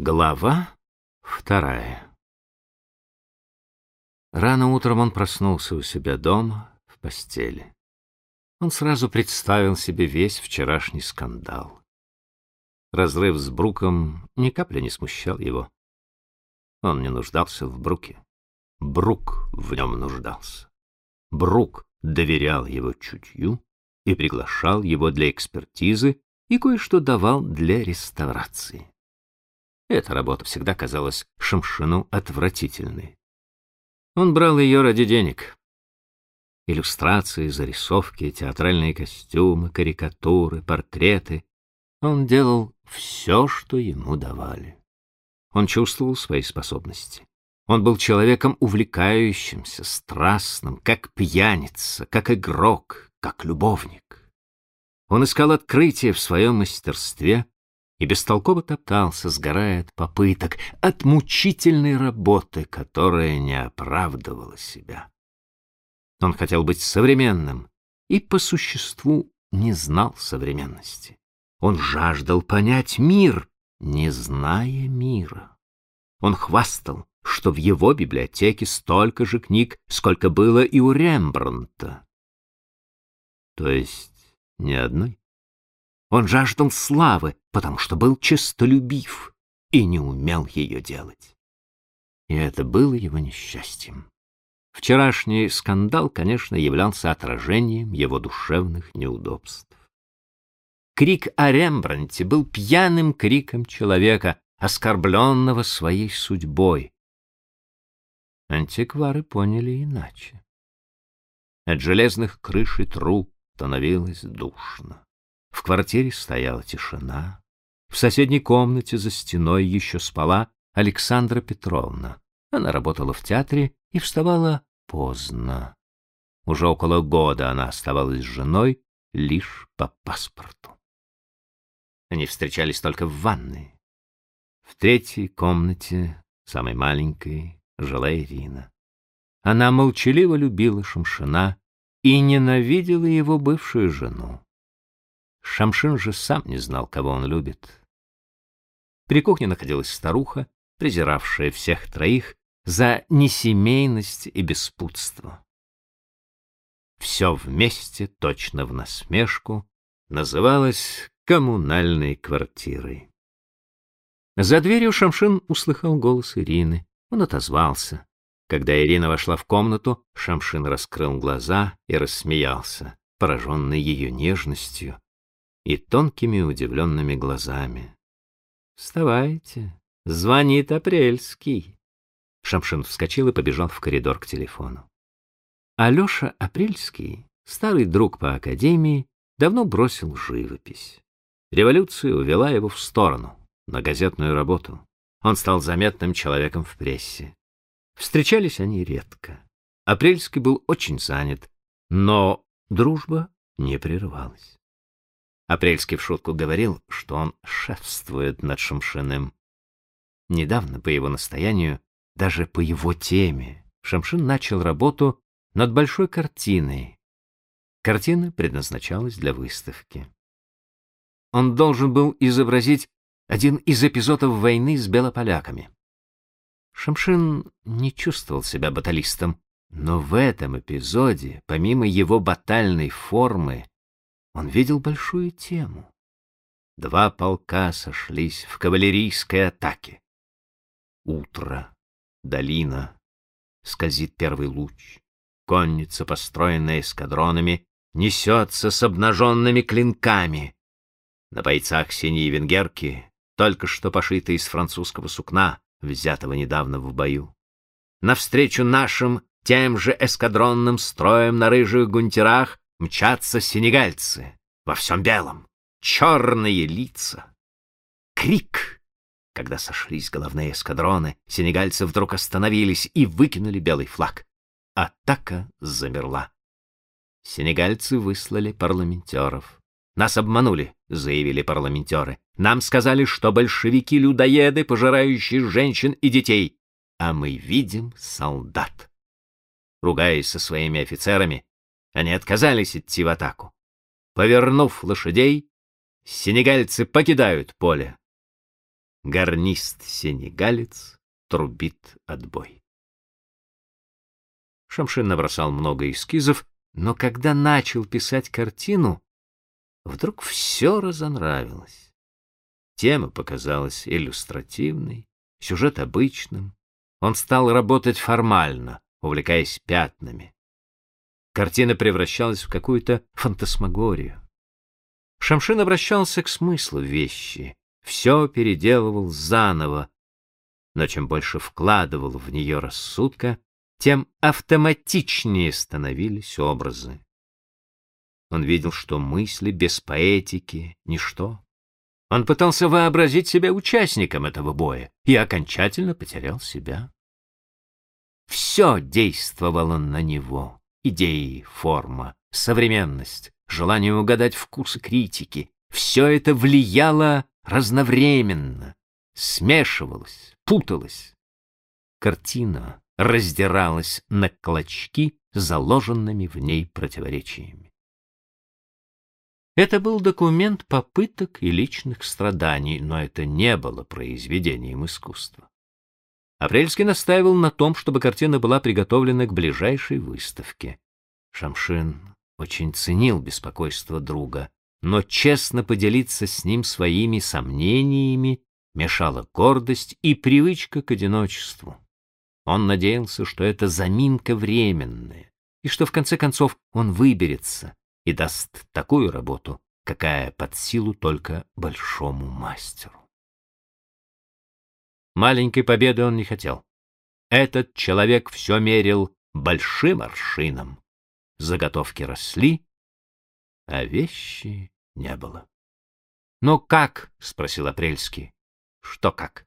Глава вторая Рано утром он проснулся у себя дома, в постели. Он сразу представил себе весь вчерашний скандал. Разрыв с Бруком ни капли не смущал его. Он не нуждался в Бруке. Брук в нем нуждался. Брук доверял его чутью и приглашал его для экспертизы и кое-что давал для реставрации. Эта работа всегда казалась Шамшину отвратительной. Он брал ее ради денег. Иллюстрации, зарисовки, театральные костюмы, карикатуры, портреты. Он делал все, что ему давали. Он чувствовал свои способности. Он был человеком увлекающимся, страстным, как пьяница, как игрок, как любовник. Он искал открытия в своем мастерстве и бестолково топтался, сгорая от попыток, от мучительной работы, которая не оправдывала себя. Он хотел быть современным и по существу не знал современности. Он жаждал понять мир, не зная мира. Он хвастал, что в его библиотеке столько же книг, сколько было и у Рембрандта. То есть ни одной. Он жаждал славы, потому что был честолюбив и не умел ее делать. И это было его несчастьем. Вчерашний скандал, конечно, являлся отражением его душевных неудобств. Крик о Рембранте был пьяным криком человека, оскорбленного своей судьбой. Антиквары поняли иначе. От железных крыш и труб становилось душно. В квартире стояла тишина. В соседней комнате за стеной еще спала Александра Петровна. Она работала в театре и вставала поздно. Уже около года она оставалась с женой лишь по паспорту. Они встречались только в ванной. В третьей комнате, самой маленькой, жила Ирина. Она молчаливо любила Шамшина и ненавидела его бывшую жену. Шамшин же сам не знал, кого он любит. При кухне находилась старуха, презиравшая всех троих за несемейность и беспутство. Все вместе, точно в насмешку, называлось коммунальной квартирой. За дверью Шамшин услыхал голос Ирины. Он отозвался. Когда Ирина вошла в комнату, Шамшин раскрыл глаза и рассмеялся, пораженный ее нежностью и тонкими удивленными глазами. «Вставайте, звонит Апрельский». Шамшин вскочил и побежал в коридор к телефону. Алёша Апрельский, старый друг по академии, давно бросил живопись. Революция увела его в сторону, на газетную работу. Он стал заметным человеком в прессе. Встречались они редко. Апрельский был очень занят, но дружба не прерывалась. Апрельский в шутку говорил, что он шефствует над Шамшиным. Недавно, по его настоянию, даже по его теме, Шамшин начал работу над большой картиной. Картина предназначалась для выставки. Он должен был изобразить один из эпизодов войны с белополяками. Шамшин не чувствовал себя баталистом, но в этом эпизоде, помимо его батальной формы, он видел большую тему. Два полка сошлись в кавалерийской атаке. Утро, долина, скользит первый луч. Конница, построенная эскадронами, несется с обнаженными клинками. На бойцах синие венгерки, только что пошитые из французского сукна, взятого недавно в бою. Навстречу нашим тем же эскадронным строем на рыжих гунтерах мчатся сенегальцы во всем белом, черные лица. Крик! Когда сошлись головные эскадроны, сенегальцы вдруг остановились и выкинули белый флаг. Атака замерла. Сенегальцы выслали парламентеров. Нас обманули, заявили парламентеры. Нам сказали, что большевики людоеды, пожирающие женщин и детей, а мы видим солдат. Ругаясь со своими офицерами, они отказались идти в атаку. Повернув лошадей, сенегальцы покидают поле. гарнист-сенегалец трубит отбой. Шамшин набросал много эскизов, но когда начал писать картину, вдруг все разонравилось. Тема показалась иллюстративной, сюжет обычным. Он стал работать формально, увлекаясь пятнами. Картина превращалась в какую-то фантасмагорию. Шамшин обращался к смыслу вещи, все переделывал заново, но чем больше вкладывал в нее рассудка, тем автоматичнее становились образы. Он видел, что мысли без поэтики — ничто. Он пытался вообразить себя участником этого боя и окончательно потерял себя. Все действовало на него — идеи, форма, современность, желание угадать вкусы критики. Все это влияло разновременно, смешивалось, путалось. Картина раздиралась на клочки заложенными в ней противоречиями. Это был документ попыток и личных страданий, но это не было произведением искусства. Апрельский настаивал на том, чтобы картина была приготовлена к ближайшей выставке. Шамшин очень ценил беспокойство друга, но честно поделиться с ним своими сомнениями мешала гордость и привычка к одиночеству. Он надеялся, что это заминка временная, и что в конце концов он выберется и даст такую работу, какая под силу только большому мастеру. Маленькой победы он не хотел. Этот человек все мерил большим аршином. Заготовки росли, а вещи не было. «Ну как?» — спросил Апрельский. «Что как?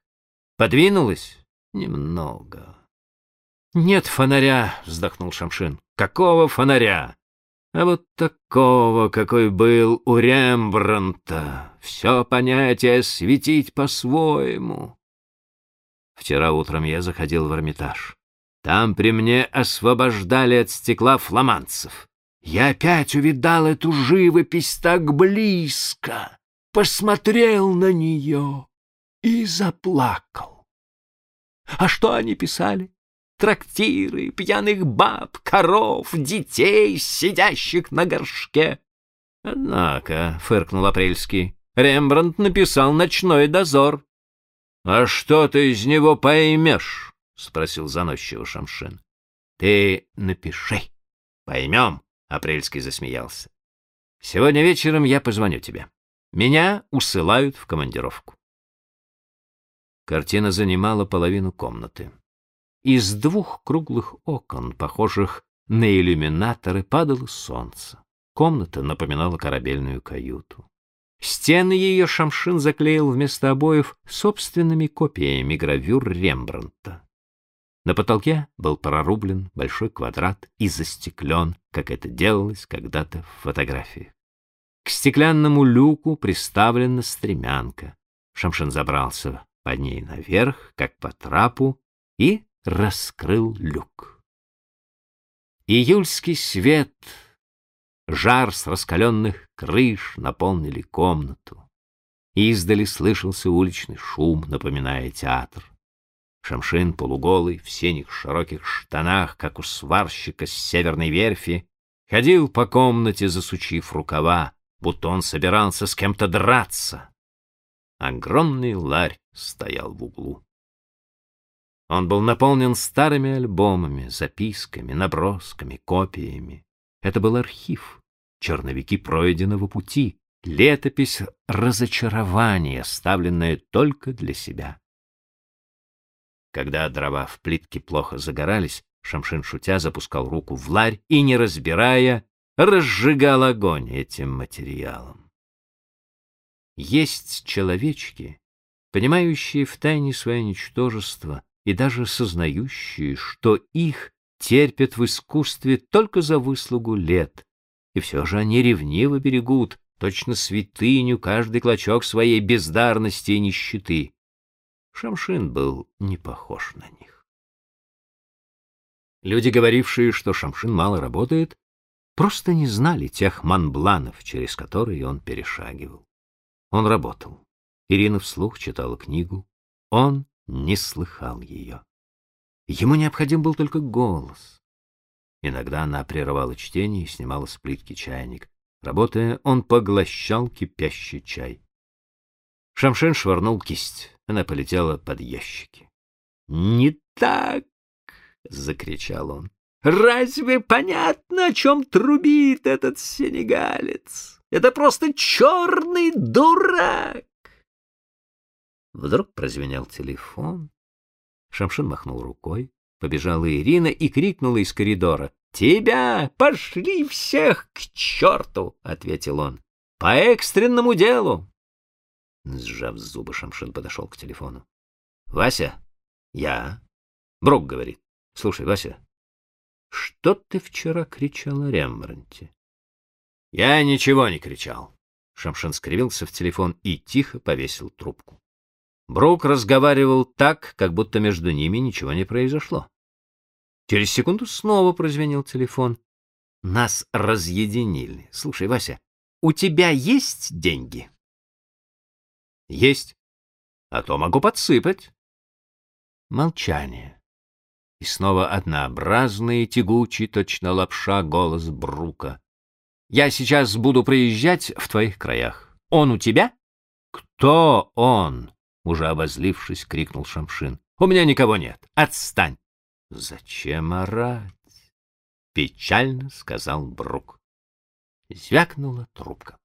Подвинулось?» «Немного». «Нет фонаря», — вздохнул Шамшин. «Какого фонаря?» «А вот такого, какой был у Рембранта. Все понятие светить по-своему». Вчера утром я заходил в Эрмитаж. Там при мне освобождали от стекла фламандцев. Я опять увидал эту живопись так близко, посмотрел на нее и заплакал. А что они писали? трактиры, пьяных баб, коров, детей, сидящих на горшке. Однако, — фыркнул Апрельский, — Рембрандт написал «Ночной дозор». — А что ты из него поймешь? — спросил заносчиво Шамшин. — Ты напиши. Поймем, — Апрельский засмеялся. — Сегодня вечером я позвоню тебе. Меня усылают в командировку. Картина занимала половину комнаты. Из двух круглых окон, похожих на иллюминаторы, падало солнце. Комната напоминала корабельную каюту. Стены ее Шамшин заклеил вместо обоев собственными копиями гравюр Рембрандта. На потолке был прорублен большой квадрат и застеклен, как это делалось когда-то в фотографиях. К стеклянному люку приставлена стремянка. Шамшин забрался под ней наверх, как по трапу, и раскрыл люк. Июльский свет, жар с раскаленных крыш наполнили комнату. Издали слышался уличный шум, напоминая театр. Шамшин полуголый, в синих широких штанах, как у сварщика с северной верфи, ходил по комнате, засучив рукава, будто он собирался с кем-то драться. Огромный ларь стоял в углу. Он был наполнен старыми альбомами, записками, набросками, копиями. Это был архив, черновики пройденного пути, летопись разочарования, оставленная только для себя. Когда дрова в плитке плохо загорались, Шамшин шутя запускал руку в ларь и, не разбирая, разжигал огонь этим материалом. Есть человечки, понимающие в тайне свое ничтожество, и даже сознающие, что их терпят в искусстве только за выслугу лет, и все же они ревниво берегут, точно святыню, каждый клочок своей бездарности и нищеты. Шамшин был не похож на них. Люди, говорившие, что Шамшин мало работает, просто не знали тех манбланов, через которые он перешагивал. Он работал. Ирина вслух читала книгу, он не слыхал ее. Ему необходим был только голос. Иногда она прерывала чтение и снимала с плитки чайник. Работая, он поглощал кипящий чай. Шамшин швырнул кисть. Она полетела под ящики. «Не так!» — закричал он. «Разве понятно, о чем трубит этот сенегалец? Это просто черный дурак!» Вдруг прозвенел телефон. Шамшин махнул рукой. Побежала Ирина и крикнула из коридора. «Тебя! Пошли всех к черту!» — ответил он. «По экстренному делу!» Сжав зубы, Шамшин подошел к телефону. «Вася?» «Я?» Брук говорит. «Слушай, Вася, что ты вчера кричал о Рембранте?» «Я ничего не кричал». Шамшин скривился в телефон и тихо повесил трубку. Брук разговаривал так, как будто между ними ничего не произошло. Через секунду снова прозвенел телефон. Нас разъединили. Слушай, Вася, у тебя есть деньги? Есть. А то могу подсыпать. Молчание. И снова однообразный, тягучий, точно лапша, голос Брука. Я сейчас буду приезжать в твоих краях. Он у тебя? Кто он? Уже обозлившись, крикнул Шамшин. У меня никого нет. Отстань. Зачем орать? Печально сказал Брук. Звякнула трубка.